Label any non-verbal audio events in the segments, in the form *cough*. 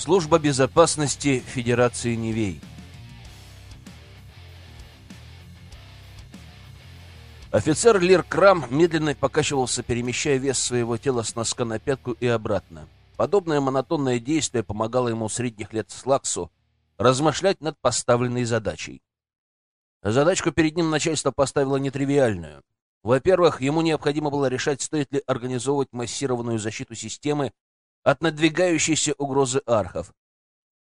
Служба безопасности Федерации Невей. Офицер Лир Крам медленно покачивался, перемещая вес своего тела с носка на пятку и обратно. Подобное монотонное действие помогало ему средних лет Слаксу размышлять над поставленной задачей. Задачку перед ним начальство поставило нетривиальную. Во-первых, ему необходимо было решать, стоит ли организовывать массированную защиту системы от надвигающейся угрозы архов.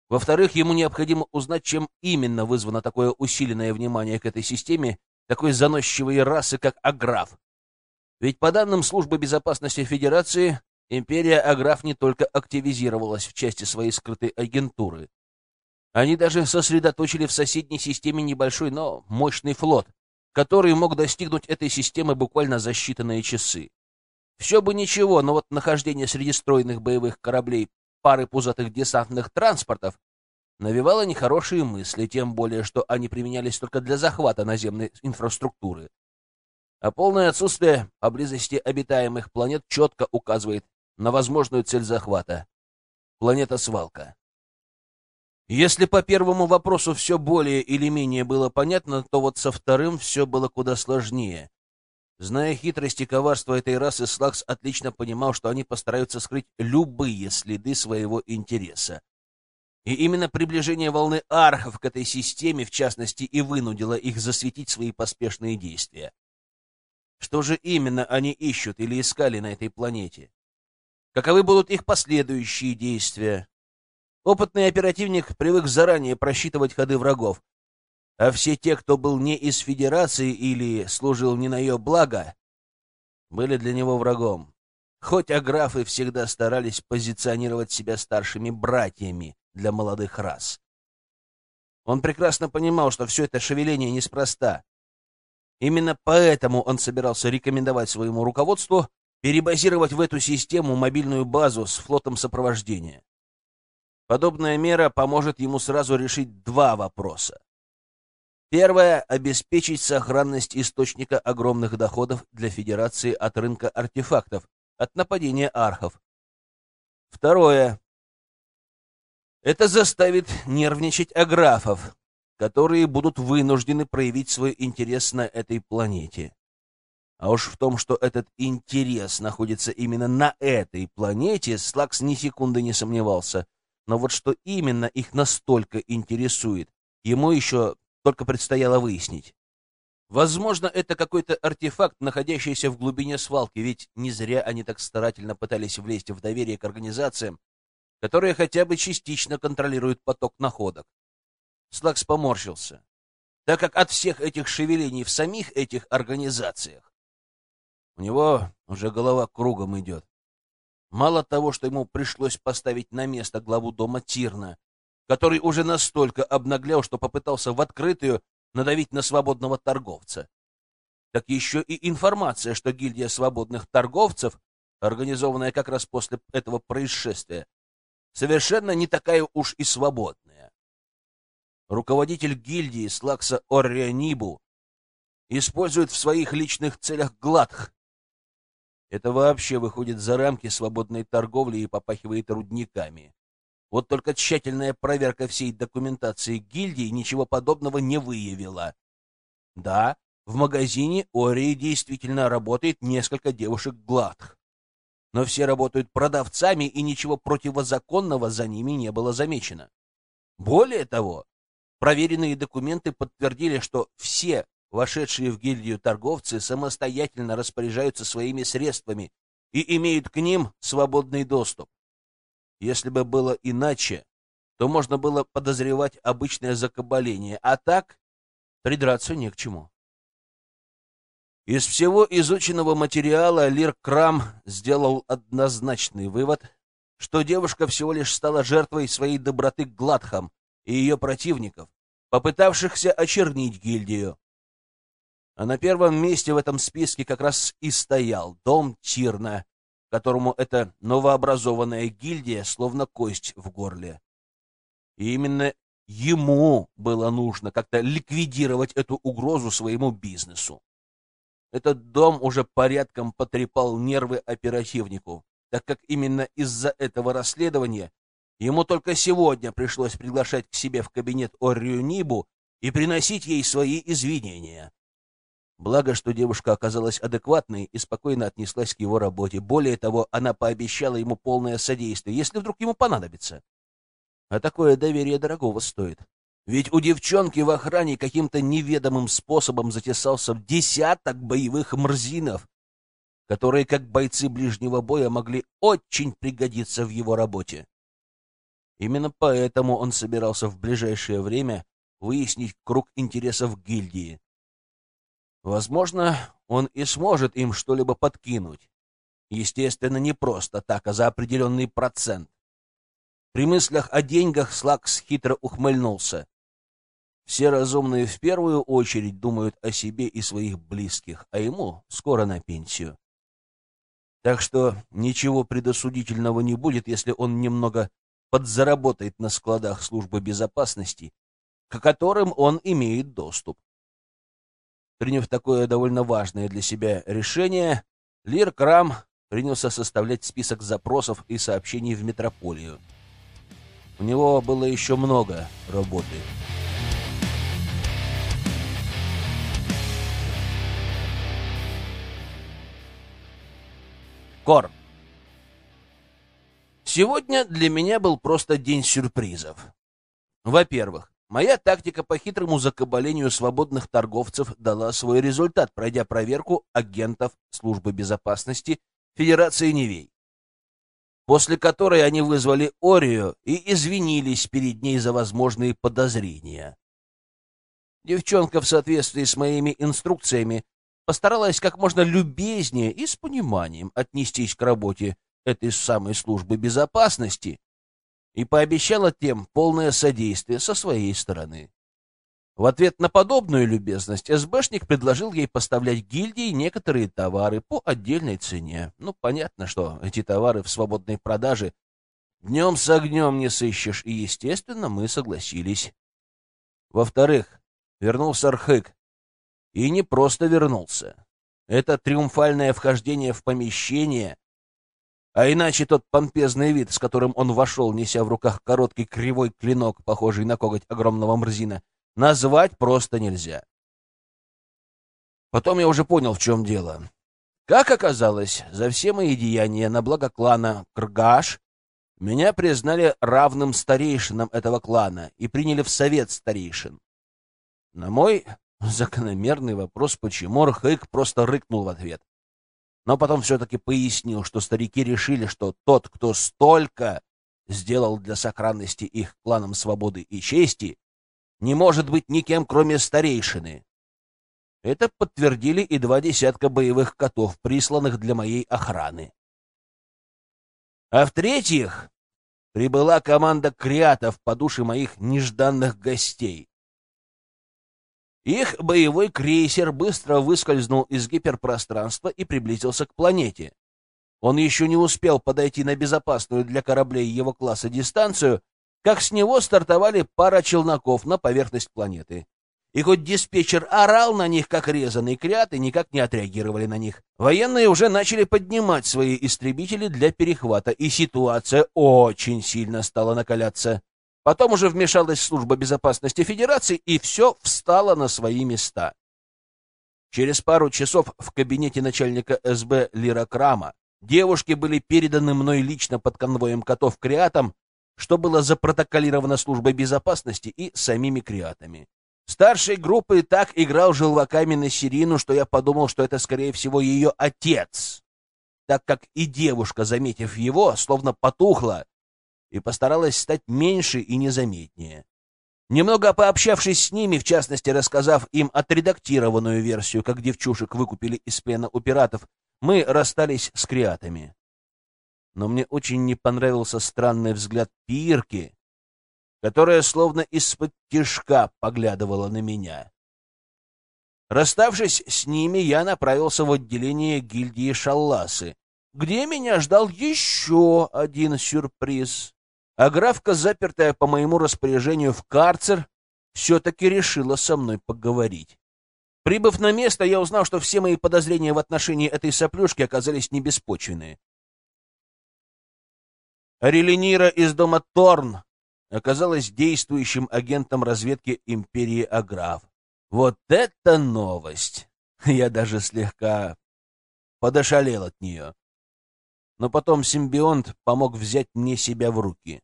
Во-вторых, ему необходимо узнать, чем именно вызвано такое усиленное внимание к этой системе такой заносчивой расы, как Аграф. Ведь по данным Службы безопасности Федерации, империя Аграф не только активизировалась в части своей скрытой агентуры. Они даже сосредоточили в соседней системе небольшой, но мощный флот, который мог достигнуть этой системы буквально за считанные часы. Все бы ничего, но вот нахождение среди стройных боевых кораблей пары пузатых десантных транспортов навевало нехорошие мысли, тем более, что они применялись только для захвата наземной инфраструктуры. А полное отсутствие поблизости обитаемых планет четко указывает на возможную цель захвата — планета-свалка. Если по первому вопросу все более или менее было понятно, то вот со вторым все было куда сложнее. Зная хитрость и коварство этой расы, Слакс отлично понимал, что они постараются скрыть любые следы своего интереса. И именно приближение волны архов к этой системе, в частности, и вынудило их засветить свои поспешные действия. Что же именно они ищут или искали на этой планете? Каковы будут их последующие действия? Опытный оперативник привык заранее просчитывать ходы врагов, а все те, кто был не из Федерации или служил не на ее благо, были для него врагом. Хоть аграфы всегда старались позиционировать себя старшими братьями для молодых рас. Он прекрасно понимал, что все это шевеление неспроста. Именно поэтому он собирался рекомендовать своему руководству перебазировать в эту систему мобильную базу с флотом сопровождения. Подобная мера поможет ему сразу решить два вопроса. Первое — обеспечить сохранность источника огромных доходов для Федерации от рынка артефактов, от нападения архов. Второе — это заставит нервничать аграфов, которые будут вынуждены проявить свой интерес на этой планете. А уж в том, что этот интерес находится именно на этой планете, Слакс ни секунды не сомневался. Но вот что именно их настолько интересует, ему еще только предстояло выяснить. Возможно, это какой-то артефакт, находящийся в глубине свалки, ведь не зря они так старательно пытались влезть в доверие к организациям, которые хотя бы частично контролируют поток находок. Слакс поморщился, так как от всех этих шевелений в самих этих организациях у него уже голова кругом идет. Мало того, что ему пришлось поставить на место главу дома Тирна, который уже настолько обнаглел, что попытался в открытую надавить на свободного торговца. Так еще и информация, что гильдия свободных торговцев, организованная как раз после этого происшествия, совершенно не такая уж и свободная. Руководитель гильдии Слакса Оррианибу использует в своих личных целях гладх. Это вообще выходит за рамки свободной торговли и попахивает рудниками. Вот только тщательная проверка всей документации гильдии ничего подобного не выявила. Да, в магазине Ории действительно работает несколько девушек гладх. Но все работают продавцами, и ничего противозаконного за ними не было замечено. Более того, проверенные документы подтвердили, что все вошедшие в гильдию торговцы самостоятельно распоряжаются своими средствами и имеют к ним свободный доступ. Если бы было иначе, то можно было подозревать обычное закабаление, а так придраться не к чему. Из всего изученного материала Лир Крам сделал однозначный вывод, что девушка всего лишь стала жертвой своей доброты Гладхам и ее противников, попытавшихся очернить гильдию. А на первом месте в этом списке как раз и стоял дом Тирна, которому эта новообразованная гильдия словно кость в горле. И именно ему было нужно как-то ликвидировать эту угрозу своему бизнесу. Этот дом уже порядком потрепал нервы оперативнику, так как именно из-за этого расследования Ему только сегодня пришлось приглашать к себе в кабинет Оррию Нибу и приносить ей свои извинения. Благо, что девушка оказалась адекватной и спокойно отнеслась к его работе. Более того, она пообещала ему полное содействие, если вдруг ему понадобится. А такое доверие дорогого стоит. Ведь у девчонки в охране каким-то неведомым способом затесался десяток боевых мрзинов, которые, как бойцы ближнего боя, могли очень пригодиться в его работе. Именно поэтому он собирался в ближайшее время выяснить круг интересов гильдии. Возможно, он и сможет им что-либо подкинуть. Естественно, не просто так, а за определенный процент. При мыслях о деньгах Слакс хитро ухмыльнулся. Все разумные в первую очередь думают о себе и своих близких, а ему скоро на пенсию. Так что ничего предосудительного не будет, если он немного подзаработает на складах службы безопасности, к которым он имеет доступ. Приняв такое довольно важное для себя решение, Лир Крам принялся составлять список запросов и сообщений в метрополию. У него было еще много работы. Кор. Сегодня для меня был просто день сюрпризов. Во-первых, моя тактика по хитрому закабалению свободных торговцев дала свой результат, пройдя проверку агентов Службы безопасности Федерации Невей, после которой они вызвали Орию и извинились перед ней за возможные подозрения. Девчонка в соответствии с моими инструкциями постаралась как можно любезнее и с пониманием отнестись к работе этой самой службы безопасности и пообещала тем полное содействие со своей стороны. В ответ на подобную любезность СБшник предложил ей поставлять гильдии некоторые товары по отдельной цене. Ну, понятно, что эти товары в свободной продаже днем с огнем не сыщешь, и, естественно, мы согласились. Во-вторых, вернулся Архык. И не просто вернулся. Это триумфальное вхождение в помещение а иначе тот помпезный вид, с которым он вошел, неся в руках короткий кривой клинок, похожий на коготь огромного мрзина, назвать просто нельзя. Потом я уже понял, в чем дело. Как оказалось, за все мои деяния на благо клана Кргаш меня признали равным старейшинам этого клана и приняли в совет старейшин. На мой закономерный вопрос, почему Рхык просто рыкнул в ответ но потом все-таки пояснил, что старики решили, что тот, кто столько сделал для сохранности их кланом свободы и чести, не может быть никем, кроме старейшины. Это подтвердили и два десятка боевых котов, присланных для моей охраны. А в-третьих, прибыла команда креатов по душе моих нежданных гостей. Их боевой крейсер быстро выскользнул из гиперпространства и приблизился к планете. Он еще не успел подойти на безопасную для кораблей его класса дистанцию, как с него стартовали пара челноков на поверхность планеты. И хоть диспетчер орал на них, как резанный крят, и никак не отреагировали на них, военные уже начали поднимать свои истребители для перехвата, и ситуация очень сильно стала накаляться. Потом уже вмешалась служба безопасности Федерации, и все встало на свои места. Через пару часов в кабинете начальника СБ Лира Крама девушки были переданы мной лично под конвоем котов креатам, что было запротоколировано службой безопасности и самими креатами. Старшей группы так играл желваками на Сирину, что я подумал, что это, скорее всего, ее отец, так как и девушка, заметив его, словно потухла и постаралась стать меньше и незаметнее. Немного пообщавшись с ними, в частности, рассказав им отредактированную версию, как девчушек выкупили из плена у пиратов, мы расстались с креатами. Но мне очень не понравился странный взгляд Пирки, которая словно из-под тишка поглядывала на меня. Расставшись с ними, я направился в отделение гильдии Шалласы, где меня ждал еще один сюрприз а графка, запертая по моему распоряжению в карцер, все-таки решила со мной поговорить. Прибыв на место, я узнал, что все мои подозрения в отношении этой соплюшки оказались небеспочвенные. Арелинира из дома Торн оказалась действующим агентом разведки империи Аграф. Вот это новость! *laughs* Я даже слегка подошалел от нее. Но потом симбионт помог взять мне себя в руки.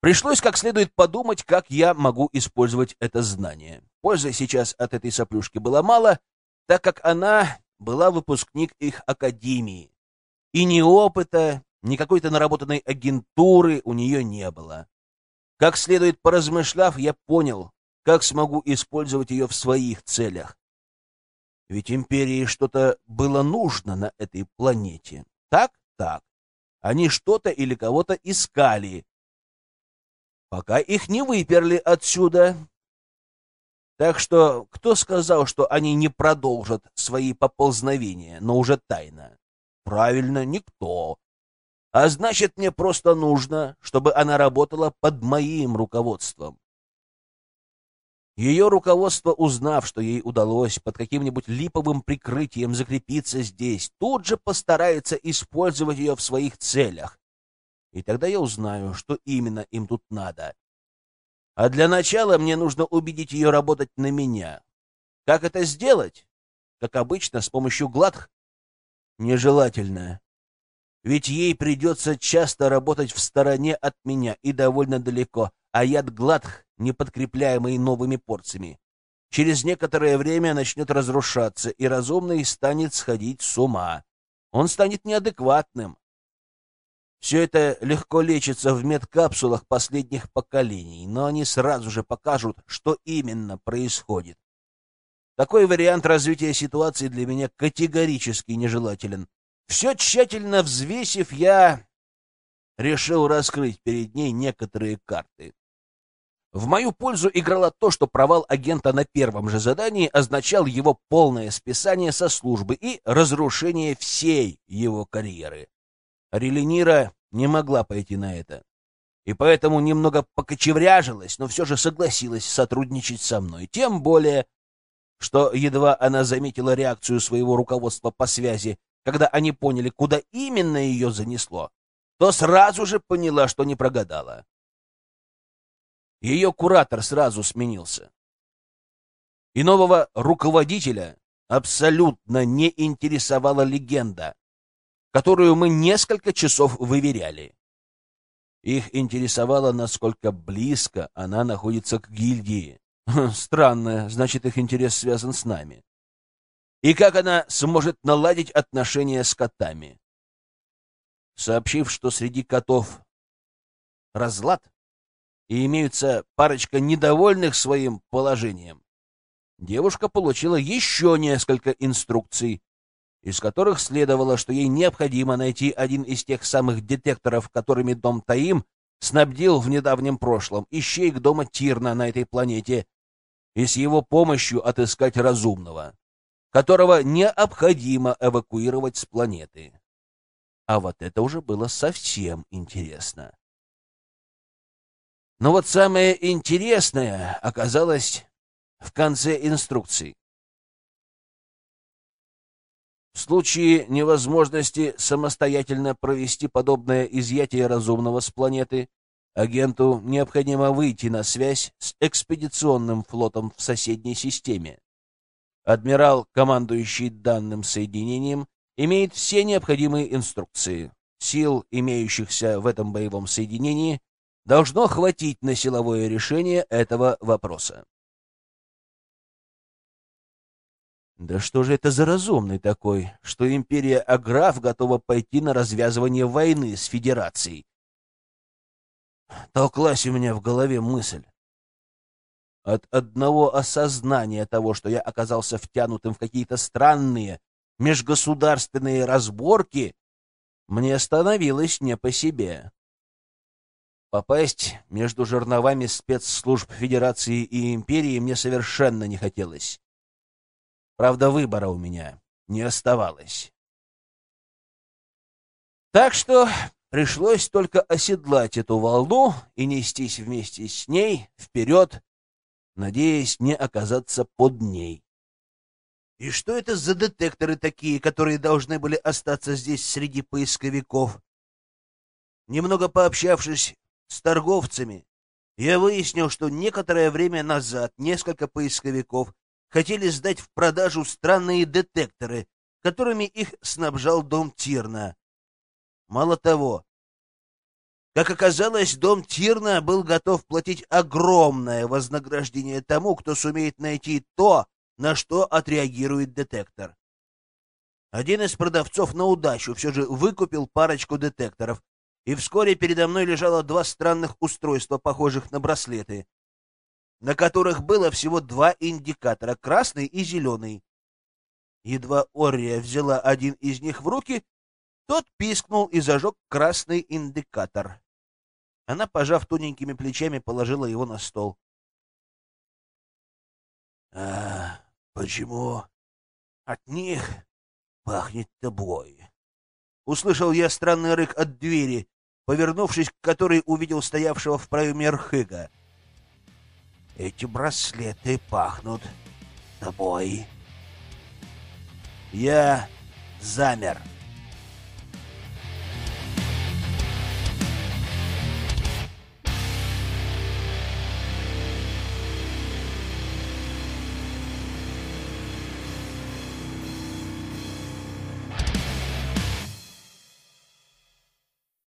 Пришлось как следует подумать, как я могу использовать это знание. Пользы сейчас от этой соплюшки было мало, так как она была выпускник их академии. И ни опыта, ни какой-то наработанной агентуры у нее не было. Как следует поразмышляв, я понял, как смогу использовать ее в своих целях. Ведь империи что-то было нужно на этой планете. Так? Так. Они что-то или кого-то искали, пока их не выперли отсюда. Так что кто сказал, что они не продолжат свои поползновения, но уже тайно? Правильно, никто. А значит, мне просто нужно, чтобы она работала под моим руководством. Ее руководство, узнав, что ей удалось под каким-нибудь липовым прикрытием закрепиться здесь, тут же постарается использовать ее в своих целях, и тогда я узнаю, что именно им тут надо. А для начала мне нужно убедить ее работать на меня. Как это сделать? Как обычно, с помощью гладх? Нежелательно. Ведь ей придется часто работать в стороне от меня и довольно далеко, а яд гладх, не подкрепляемый новыми порциями, через некоторое время начнет разрушаться, и разумный станет сходить с ума. Он станет неадекватным, все это легко лечится в медкапсулах последних поколений, но они сразу же покажут, что именно происходит. Такой вариант развития ситуации для меня категорически нежелателен. Все тщательно взвесив, я решил раскрыть перед ней некоторые карты. В мою пользу играло то, что провал агента на первом же задании означал его полное списание со службы и разрушение всей его карьеры. Релинира не могла пойти на это. И поэтому немного покочевряжилась, но все же согласилась сотрудничать со мной. Тем более, что едва она заметила реакцию своего руководства по связи, когда они поняли, куда именно ее занесло, то сразу же поняла, что не прогадала. Ее куратор сразу сменился. И нового руководителя абсолютно не интересовала легенда, которую мы несколько часов выверяли. Их интересовало, насколько близко она находится к гильдии. Странно, значит, их интерес связан с нами. И как она сможет наладить отношения с котами? Сообщив, что среди котов разлад и имеются парочка недовольных своим положением, девушка получила еще несколько инструкций, из которых следовало, что ей необходимо найти один из тех самых детекторов, которыми дом Таим снабдил в недавнем прошлом ищейк дома Тирна на этой планете, и с его помощью отыскать разумного, которого необходимо эвакуировать с планеты. А вот это уже было совсем интересно. Но вот самое интересное оказалось в конце инструкции. В случае невозможности самостоятельно провести подобное изъятие разумного с планеты, агенту необходимо выйти на связь с экспедиционным флотом в соседней системе. Адмирал, командующий данным соединением, имеет все необходимые инструкции. Сил, имеющихся в этом боевом соединении, должно хватить на силовое решение этого вопроса. Да что же это за разумный такой, что империя Аграф готова пойти на развязывание войны с Федерацией? Толклась у меня в голове мысль. От одного осознания того, что я оказался втянутым в какие-то странные межгосударственные разборки, мне становилось не по себе. Попасть между жерновами спецслужб Федерации и Империи мне совершенно не хотелось. Правда, выбора у меня не оставалось. Так что пришлось только оседлать эту волну и нестись вместе с ней вперед, надеясь не оказаться под ней. И что это за детекторы такие, которые должны были остаться здесь среди поисковиков? Немного пообщавшись с торговцами, я выяснил, что некоторое время назад несколько поисковиков хотели сдать в продажу странные детекторы, которыми их снабжал дом Тирна. Мало того, как оказалось, дом Тирна был готов платить огромное вознаграждение тому, кто сумеет найти то, на что отреагирует детектор. Один из продавцов на удачу все же выкупил парочку детекторов, и вскоре передо мной лежало два странных устройства, похожих на браслеты, на которых было всего два индикатора — красный и зеленый. Едва Ория взяла один из них в руки, тот пискнул и зажег красный индикатор. Она, пожав тоненькими плечами, положила его на стол. — А почему от них пахнет тобой? Услышал я странный рык от двери, повернувшись к которой увидел стоявшего в проеме Рхыга. Эти браслеты пахнут тобой. Я замер.